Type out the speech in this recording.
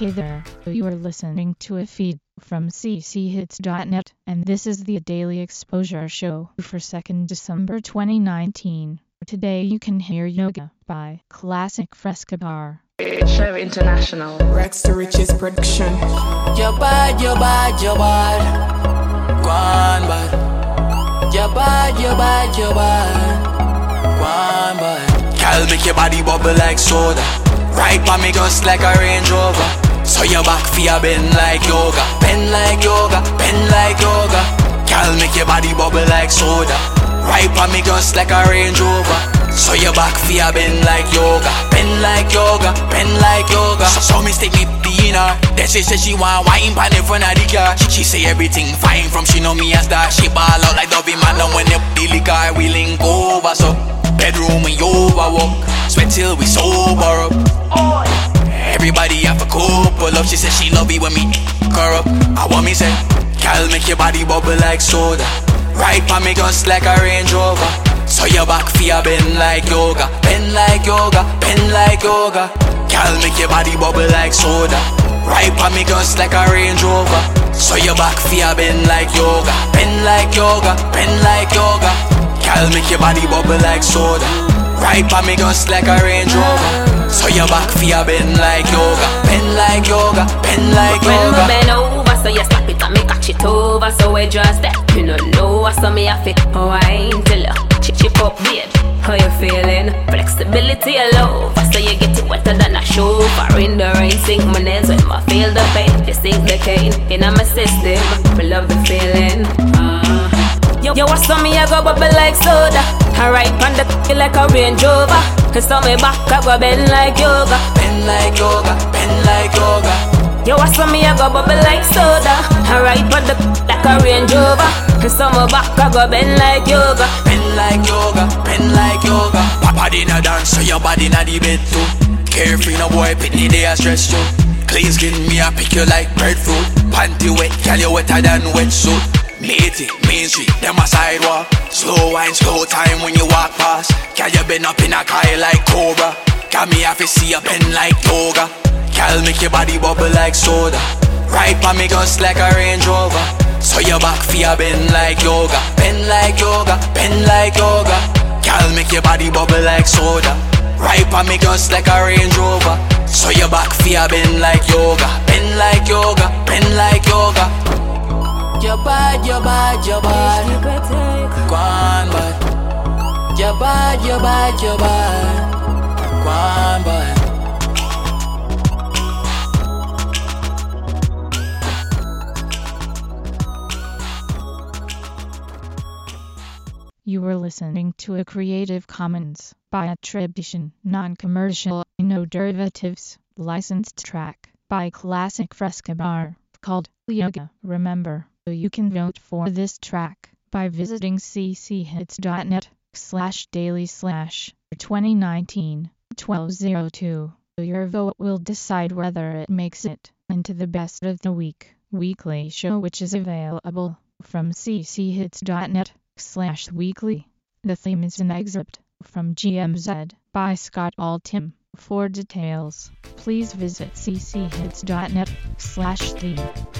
Hey there, you are listening to a feed from cchits.net, and this is the Daily Exposure Show for 2nd December 2019. Today you can hear Yoga by Classic Fresca Bar. Show International. Rex to Riches Production. You're bad, you're bad, you're bad. Go on, bad. You're bad, you're bad, you're bad. Go bad. Girl, make your body bubble like soda. Right by me gust like a Range Rover. So your back fear bend like yoga. Bend like yoga, bend like yoga. Girl, make your body bubble like soda. Right by me gust like a Range Rover. So your back fear bend like yoga, bend like yoga, bend like yoga. So, so mistake me being her. Then she say she want wine pan in front of the car. She, she say everything fine from she know me as that. She ball out like Dovey man and when they the liquor we link over. So up. She said she love it when me her up. I want me say, girl make your body bubble like soda. Right pa me gust like a Range Rover. So your back fear bend like yoga, bend like yoga, bend like yoga. Girl, make your body bubble like soda. Right pa me gust like a Range Rover. So your back fear bend like yoga, bend like yoga, bend like yoga. Girl, make your body bubble like soda. Right pa me gust like a Range Rover. So your back fear bend like yoga, bend like yoga, bend like When yoga. me bend over, so you slap it and me catch it over. So we just that you know know, so me have to wine till you chip chip up, babe. How you feeling? Flexibility all over, so you get it wetter than a chauffeur in the rain. Sink my nails when I feel the pain. You sink the cane in my system. Me love the feeling. Ah. Yo, yo, what's on me? I go bubble like soda. I ride on the c- like a Range Rover. Cause on me back, I go bend like yoga. Bend like yoga, bend like yoga. Yo, what's on me? I go bubble like soda. I ride on the c- like a Range Rover. Cause on my back, I go bend like yoga. Bend like yoga, bend like yoga. Papa dinna dance, so your body na the bed too. Carefree, no boy, pitney they a stress you. Clean skin, me a pick you like breadfruit. Panty wet, girl you wetter than wetsuit. Matey, Main Street, them a sidewalk. Slow wine, slow time when you walk past. Girl you been up in a car like Cobra. Got me have to see you bend like yoga. Girl make your body bubble like soda. Right pa me gust like a Range Rover. So your back fear bend like yoga, bend like yoga, bend like yoga. Girl make your body bubble like soda. Right pa me gust like a Range Rover. So your back fear bend like yoga, bend like yoga, bend like yoga. You're bad, you're bad, you're bad. Go on, bad. You're bad, you're bad, you're bad. Go on, bad. You were listening to a Creative Commons by attribution, non-commercial, no derivatives, licensed track by Classic Fresca Bar called Yoga. Remember, you can vote for this track by visiting cchits.net slash daily slash 2019 1202. Your vote will decide whether it makes it into the best of the week weekly show which is available from cchits.net slash weekly. The theme is an excerpt from GMZ by Scott Altham. For details, please visit cchits.net slash theme.